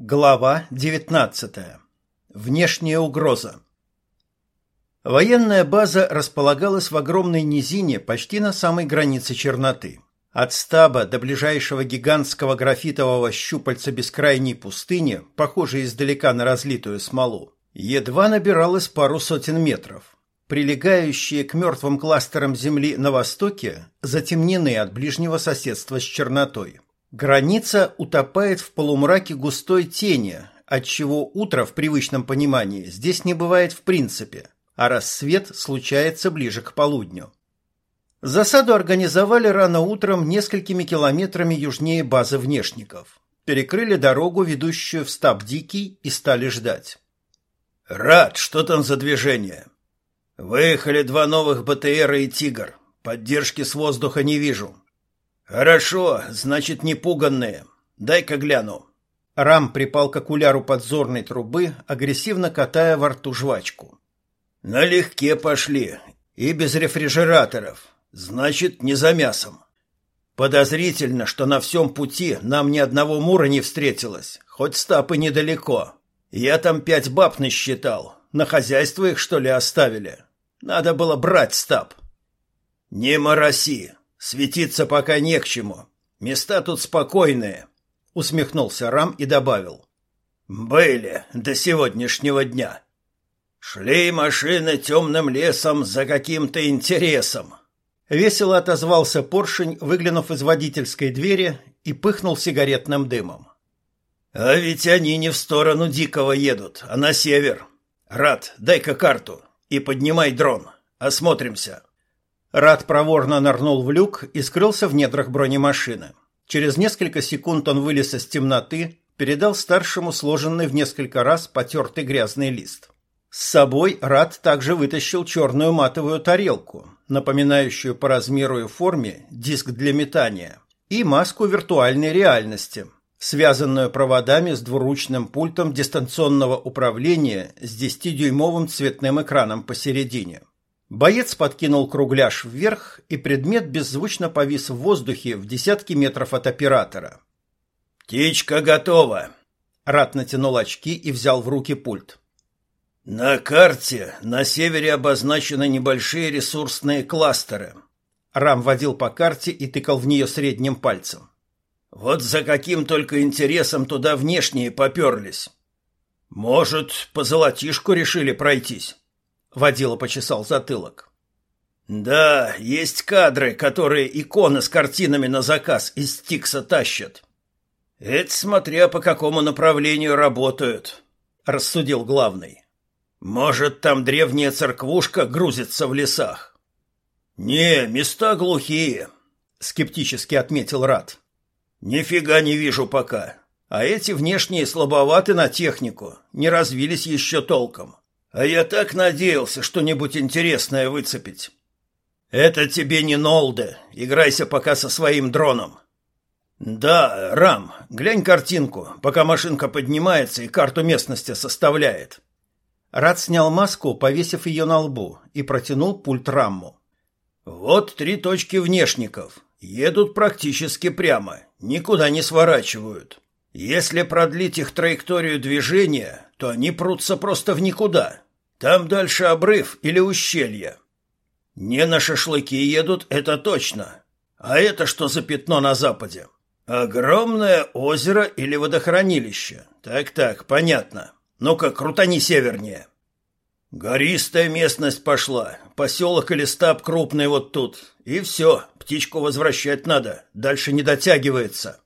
Глава 19. Внешняя угроза. Военная база располагалась в огромной низине почти на самой границе черноты. От стаба до ближайшего гигантского графитового щупальца бескрайней пустыни, похожей издалека на разлитую смолу, едва набиралось пару сотен метров. Прилегающие к мертвым кластерам земли на востоке затемнены от ближнего соседства с чернотой – Граница утопает в полумраке густой тени, отчего утро в привычном понимании здесь не бывает в принципе, а рассвет случается ближе к полудню. Засаду организовали рано утром несколькими километрами южнее базы внешников. Перекрыли дорогу, ведущую в стаб Дикий, и стали ждать. «Рад, что там за движение?» «Выехали два новых БТР и «Тигр». Поддержки с воздуха не вижу. «Хорошо, значит, не пуганные. Дай-ка гляну». Рам припал к окуляру подзорной трубы, агрессивно катая во рту жвачку. «Налегке пошли. И без рефрижераторов. Значит, не за мясом. Подозрительно, что на всем пути нам ни одного мура не встретилось, хоть стапы недалеко. Я там пять баб насчитал. На хозяйство их, что ли, оставили? Надо было брать стап». «Не мороси. Светиться пока не к чему. Места тут спокойные, усмехнулся Рам и добавил. Были до сегодняшнего дня. Шли машины темным лесом за каким-то интересом. Весело отозвался поршень, выглянув из водительской двери и пыхнул сигаретным дымом. А ведь они не в сторону Дикого едут, а на север. Рад, дай-ка карту и поднимай дрон. Осмотримся. Рад проворно нырнул в люк и скрылся в недрах бронемашины. Через несколько секунд он вылез из темноты, передал старшему сложенный в несколько раз потертый грязный лист. С собой Рад также вытащил черную матовую тарелку, напоминающую по размеру и форме диск для метания, и маску виртуальной реальности, связанную проводами с двуручным пультом дистанционного управления с 10-дюймовым цветным экраном посередине. Боец подкинул кругляш вверх, и предмет беззвучно повис в воздухе в десятки метров от оператора. «Птичка готова!» Рат натянул очки и взял в руки пульт. «На карте на севере обозначены небольшие ресурсные кластеры». Рам водил по карте и тыкал в нее средним пальцем. «Вот за каким только интересом туда внешние поперлись. Может, по золотишку решили пройтись?» Водила почесал затылок. Да, есть кадры, которые иконы с картинами на заказ из Тикса тащат. Это смотря по какому направлению работают, рассудил главный. Может, там древняя церквушка грузится в лесах? Не, места глухие, скептически отметил Рад. Нифига не вижу пока. А эти внешние слабоваты на технику, не развились еще толком. А я так надеялся что-нибудь интересное выцепить. Это тебе не Нолде. Играйся пока со своим дроном. Да, Рам, глянь картинку, пока машинка поднимается и карту местности составляет. Рад снял маску, повесив ее на лбу, и протянул пульт Рамму. Вот три точки внешников. Едут практически прямо, никуда не сворачивают. Если продлить их траекторию движения, то они прутся просто в никуда. Там дальше обрыв или ущелье. Не на шашлыки едут, это точно. А это что за пятно на западе? Огромное озеро или водохранилище. Так-так, понятно. Ну-ка, крутани севернее. Гористая местность пошла. Поселок или стаб крупный вот тут. И все, птичку возвращать надо. Дальше не дотягивается.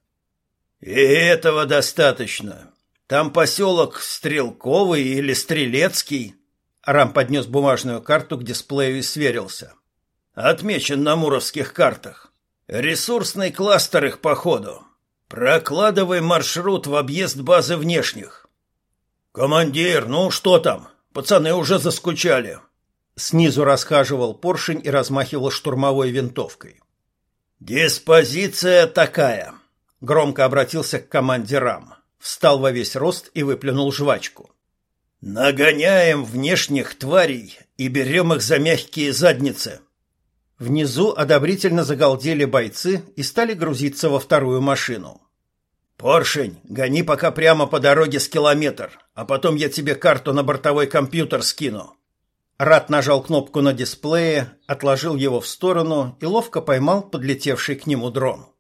И этого достаточно. Там поселок Стрелковый или Стрелецкий. Рам поднес бумажную карту к дисплею и сверился. Отмечен на муровских картах. Ресурсный кластер их походу. Прокладывай маршрут в объезд базы внешних. Командир, ну что там? Пацаны уже заскучали. Снизу расхаживал поршень и размахивал штурмовой винтовкой. Диспозиция такая. Громко обратился к команде Рам. Встал во весь рост и выплюнул жвачку. Нагоняем внешних тварей и берем их за мягкие задницы. Внизу одобрительно загалдели бойцы и стали грузиться во вторую машину. Поршень, гони пока прямо по дороге с километр, а потом я тебе карту на бортовой компьютер скину. Рад нажал кнопку на дисплее, отложил его в сторону и ловко поймал подлетевший к нему дрон.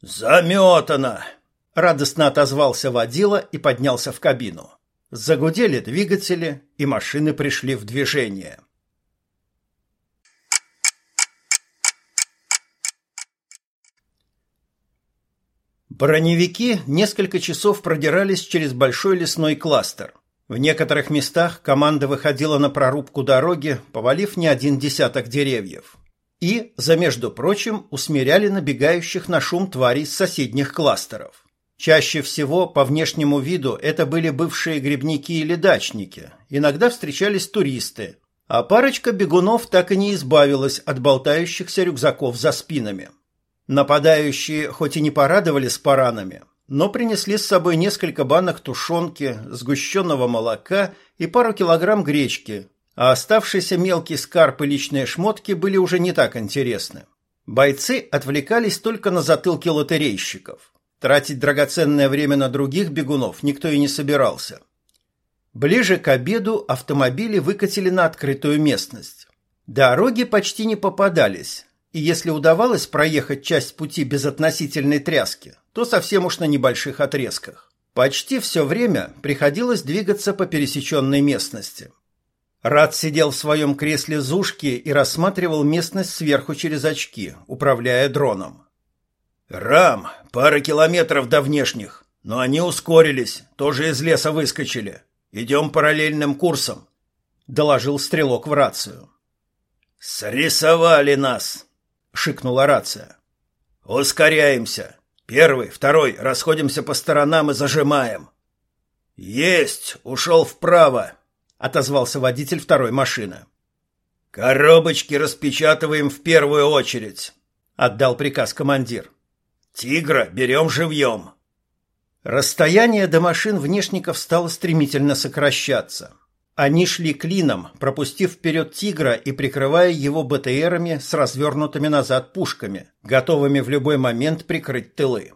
«Заметано!» — радостно отозвался водила и поднялся в кабину. Загудели двигатели, и машины пришли в движение. Броневики несколько часов продирались через большой лесной кластер. В некоторых местах команда выходила на прорубку дороги, повалив не один десяток деревьев. И, за между прочим, усмиряли набегающих на шум тварей с соседних кластеров. Чаще всего, по внешнему виду, это были бывшие грибники или дачники. Иногда встречались туристы. А парочка бегунов так и не избавилась от болтающихся рюкзаков за спинами. Нападающие хоть и не порадовали с паранами, но принесли с собой несколько банок тушенки, сгущенного молока и пару килограмм гречки, а оставшиеся мелкие скарб и личные шмотки были уже не так интересны. Бойцы отвлекались только на затылки лотерейщиков. Тратить драгоценное время на других бегунов никто и не собирался. Ближе к обеду автомобили выкатили на открытую местность. Дороги почти не попадались, и если удавалось проехать часть пути без относительной тряски, то совсем уж на небольших отрезках. Почти все время приходилось двигаться по пересеченной местности. Рад сидел в своем кресле Зушки и рассматривал местность сверху через очки, управляя дроном. «Рам, пара километров до внешних, но они ускорились, тоже из леса выскочили. Идем параллельным курсом», — доложил стрелок в рацию. «Срисовали нас!» шикнула рация. Ускоряемся. Первый, второй, расходимся по сторонам и зажимаем. Есть, ушел вправо, отозвался водитель второй машины. Коробочки распечатываем в первую очередь, отдал приказ командир. Тигра берем живьем. Расстояние до машин внешников стало стремительно сокращаться. Они шли клином, пропустив вперед «Тигра» и прикрывая его БТРами с развернутыми назад пушками, готовыми в любой момент прикрыть тылы.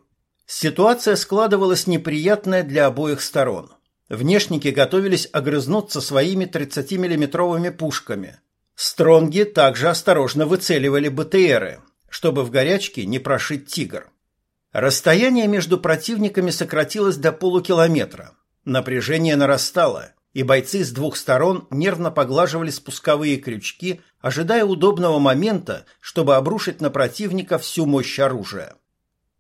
Ситуация складывалась неприятная для обоих сторон. Внешники готовились огрызнуться своими 30-миллиметровыми пушками. Стронги также осторожно выцеливали БТРы, чтобы в горячке не прошить «Тигр». Расстояние между противниками сократилось до полукилометра. Напряжение нарастало – и бойцы с двух сторон нервно поглаживали спусковые крючки, ожидая удобного момента, чтобы обрушить на противника всю мощь оружия.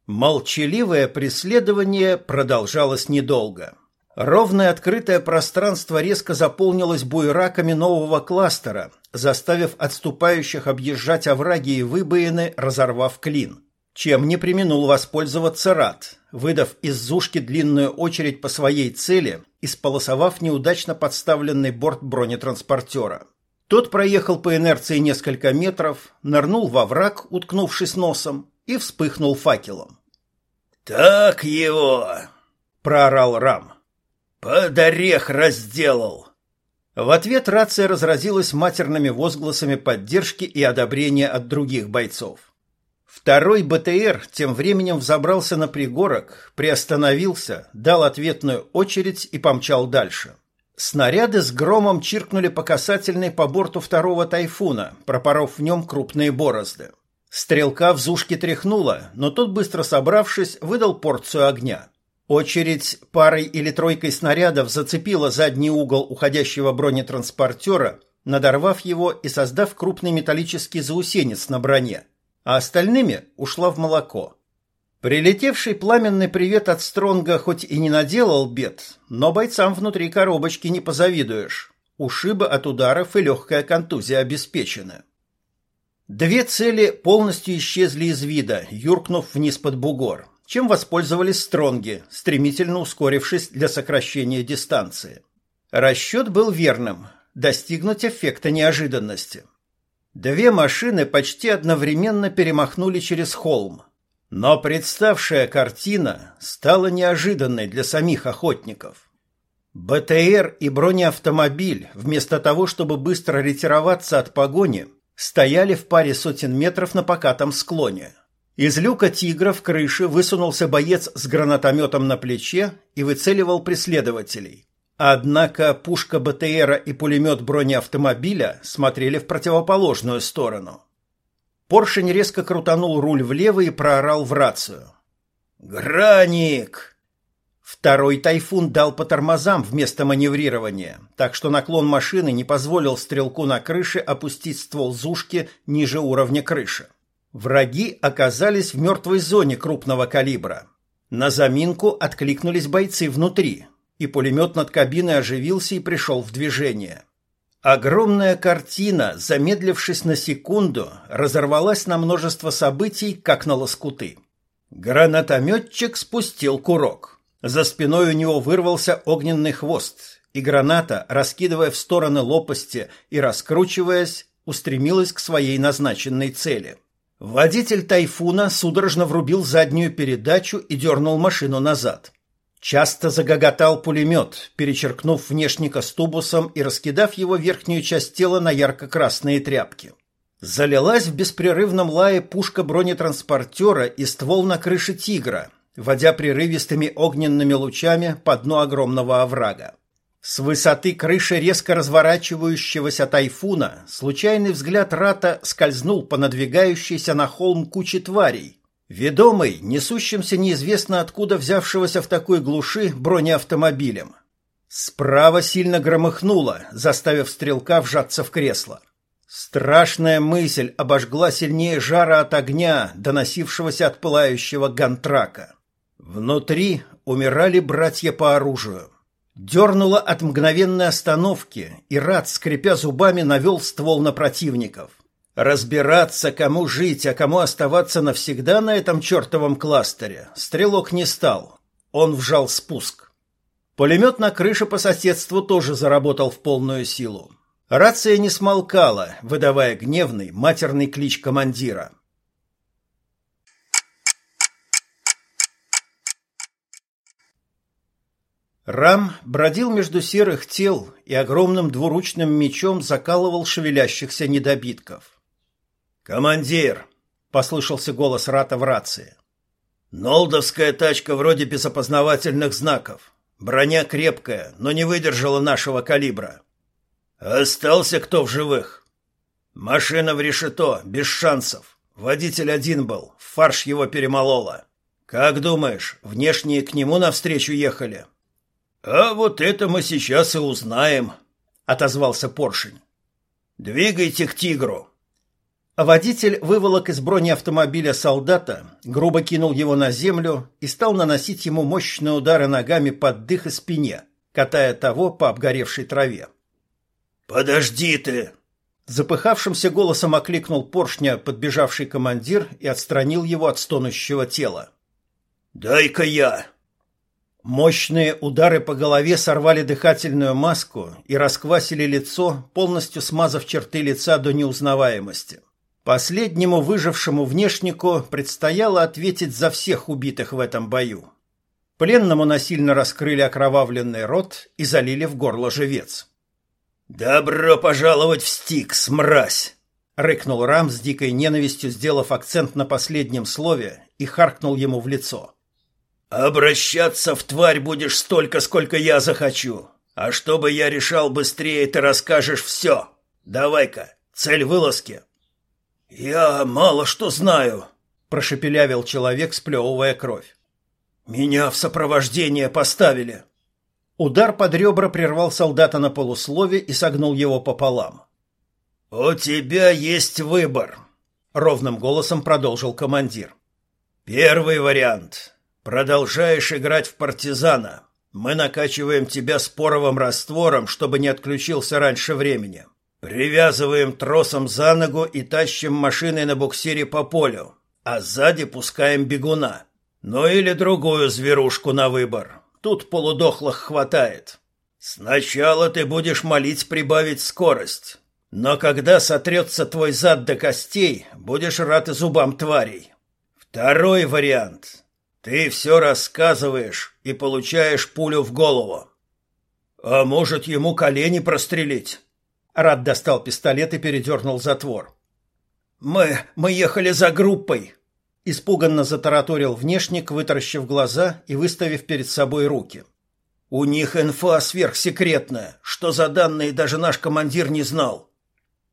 Молчаливое преследование продолжалось недолго. Ровное открытое пространство резко заполнилось буераками нового кластера, заставив отступающих объезжать овраги и выбоины, разорвав клин чем не применул воспользоваться Рад, выдав из Зушки длинную очередь по своей цели и сполосовав неудачно подставленный борт бронетранспортера. Тот проехал по инерции несколько метров, нырнул во враг, уткнувшись носом, и вспыхнул факелом. «Так его!» — проорал Рам. «Под орех разделал!» В ответ рация разразилась матерными возгласами поддержки и одобрения от других бойцов. Второй БТР тем временем взобрался на пригорок, приостановился, дал ответную очередь и помчал дальше. Снаряды с громом чиркнули по касательной по борту второго тайфуна, пропоров в нем крупные борозды. Стрелка в зушке тряхнула, но тот, быстро собравшись, выдал порцию огня. Очередь парой или тройкой снарядов зацепила задний угол уходящего бронетранспортера, надорвав его и создав крупный металлический заусенец на броне – а остальными ушла в молоко. Прилетевший пламенный привет от Стронга хоть и не наделал бед, но бойцам внутри коробочки не позавидуешь. Ушибы от ударов и легкая контузия обеспечены. Две цели полностью исчезли из вида, юркнув вниз под бугор, чем воспользовались Стронги, стремительно ускорившись для сокращения дистанции. Расчет был верным – достигнуть эффекта неожиданности – Две машины почти одновременно перемахнули через холм. Но представшая картина стала неожиданной для самих охотников. БТР и бронеавтомобиль, вместо того, чтобы быстро ретироваться от погони, стояли в паре сотен метров на покатом склоне. Из люка «Тигра» в крыше высунулся боец с гранатометом на плече и выцеливал преследователей. Однако пушка БТРа и пулемет бронеавтомобиля смотрели в противоположную сторону. Поршень резко крутанул руль влево и проорал в рацию. «Граник!» Второй тайфун дал по тормозам вместо маневрирования, так что наклон машины не позволил стрелку на крыше опустить ствол зушки ниже уровня крыши. Враги оказались в мертвой зоне крупного калибра. На заминку откликнулись бойцы внутри, и пулемет над кабиной оживился и пришел в движение. Огромная картина, замедлившись на секунду, разорвалась на множество событий, как на лоскуты. Гранатометчик спустил курок. За спиной у него вырвался огненный хвост, и граната, раскидывая в стороны лопасти и раскручиваясь, устремилась к своей назначенной цели. Водитель «Тайфуна» судорожно врубил заднюю передачу и дернул машину назад. Часто загоготал пулемет, перечеркнув внешника с тубусом и раскидав его верхнюю часть тела на ярко-красные тряпки. Залилась в беспрерывном лае пушка бронетранспортера и ствол на крыше «Тигра», водя прерывистыми огненными лучами по дну огромного оврага. С высоты крыши резко разворачивающегося тайфуна случайный взгляд Рата скользнул по надвигающейся на холм куче тварей, ведомый, несущимся неизвестно откуда взявшегося в такой глуши бронеавтомобилем. Справа сильно громыхнуло, заставив стрелка вжаться в кресло. Страшная мысль обожгла сильнее жара от огня, доносившегося от пылающего гантрака. Внутри умирали братья по оружию. Дернуло от мгновенной остановки, и Рад, скрипя зубами, навел ствол на противников. Разбираться, кому жить, а кому оставаться навсегда на этом чертовом кластере, стрелок не стал. Он вжал спуск. Пулемет на крыше по соседству тоже заработал в полную силу. Рация не смолкала, выдавая гневный, матерный клич командира. Рам бродил между серых тел и огромным двуручным мечом закалывал шевелящихся недобитков. «Командир!» — послышался голос Рата в рации. «Нолдовская тачка вроде без опознавательных знаков. Броня крепкая, но не выдержала нашего калибра. Остался кто в живых? Машина в решето, без шансов. Водитель один был, фарш его перемолола. Как думаешь, внешние к нему навстречу ехали?» «А вот это мы сейчас и узнаем», — отозвался Поршень. «Двигайте к тигру». Водитель выволок из бронеавтомобиля солдата, грубо кинул его на землю и стал наносить ему мощные удары ногами под дых и спине, катая того по обгоревшей траве. «Подожди ты!» Запыхавшимся голосом окликнул поршня подбежавший командир и отстранил его от стонущего тела. «Дай-ка я!» Мощные удары по голове сорвали дыхательную маску и расквасили лицо, полностью смазав черты лица до неузнаваемости. Последнему выжившему внешнику предстояло ответить за всех убитых в этом бою. Пленному насильно раскрыли окровавленный рот и залили в горло живец. «Добро пожаловать в Стикс, мразь!» — рыкнул Рам с дикой ненавистью, сделав акцент на последнем слове, и харкнул ему в лицо. Обращаться в тварь будешь столько, сколько я захочу. А чтобы я решал быстрее, ты расскажешь все. Давай-ка, цель вылазки. Я мало что знаю, прошепелявил человек, сплевывая кровь. Меня в сопровождение поставили. Удар под ребра прервал солдата на полуслове и согнул его пополам. У тебя есть выбор, ровным голосом продолжил командир. Первый вариант Продолжаешь играть в партизана. Мы накачиваем тебя споровым раствором, чтобы не отключился раньше времени. Привязываем тросом за ногу и тащим машиной на буксире по полю, а сзади пускаем бегуна. Ну или другую зверушку на выбор. Тут полудохлых хватает. Сначала ты будешь молить прибавить скорость. Но когда сотрется твой зад до костей, будешь рад и зубам тварей. Второй вариант. Ты все рассказываешь и получаешь пулю в голову. А может, ему колени прострелить? Рад достал пистолет и передернул затвор. Мы мы ехали за группой, Испуганно затараторил внешник, вытаращив глаза и выставив перед собой руки. «У них инфа сверхсекретная. Что за данные даже наш командир не знал?»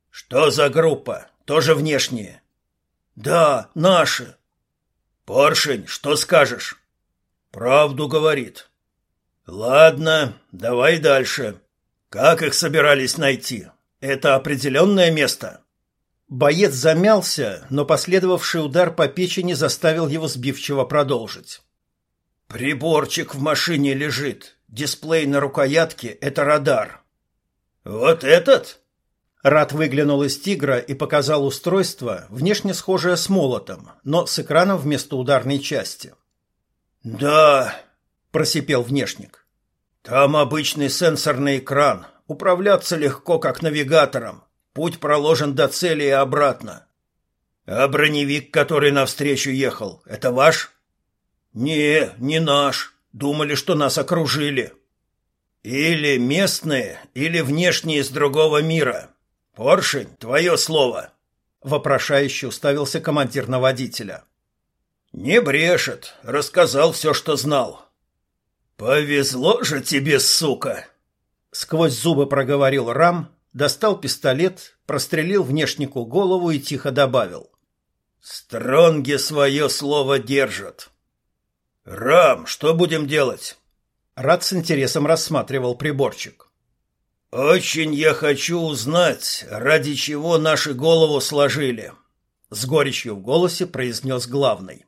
«Что за группа? Тоже внешние?» «Да, наши». «Поршень, что скажешь?» «Правду говорит». «Ладно, давай дальше. Как их собирались найти? Это определенное место?» Боец замялся, но последовавший удар по печени заставил его сбивчиво продолжить. «Приборчик в машине лежит. Дисплей на рукоятке — это радар». «Вот этот?» Рад выглянул из «Тигра» и показал устройство, внешне схожее с молотом, но с экраном вместо ударной части. «Да», — просипел внешник. «Там обычный сенсорный экран. Управляться легко, как навигатором. Путь проложен до цели и обратно. А броневик, который навстречу ехал, это ваш? Не, не наш. Думали, что нас окружили. Или местные, или внешние из другого мира. Поршень, твое слово. Вопрошающе уставился командир на водителя. Не брешет, рассказал все, что знал. Повезло же тебе, сука. Сквозь зубы проговорил Рам, достал пистолет, прострелил внешнику голову и тихо добавил. «Стронги свое слово держат». «Рам, что будем делать?» Рад с интересом рассматривал приборчик. «Очень я хочу узнать, ради чего наши голову сложили», — с горечью в голосе произнес главный.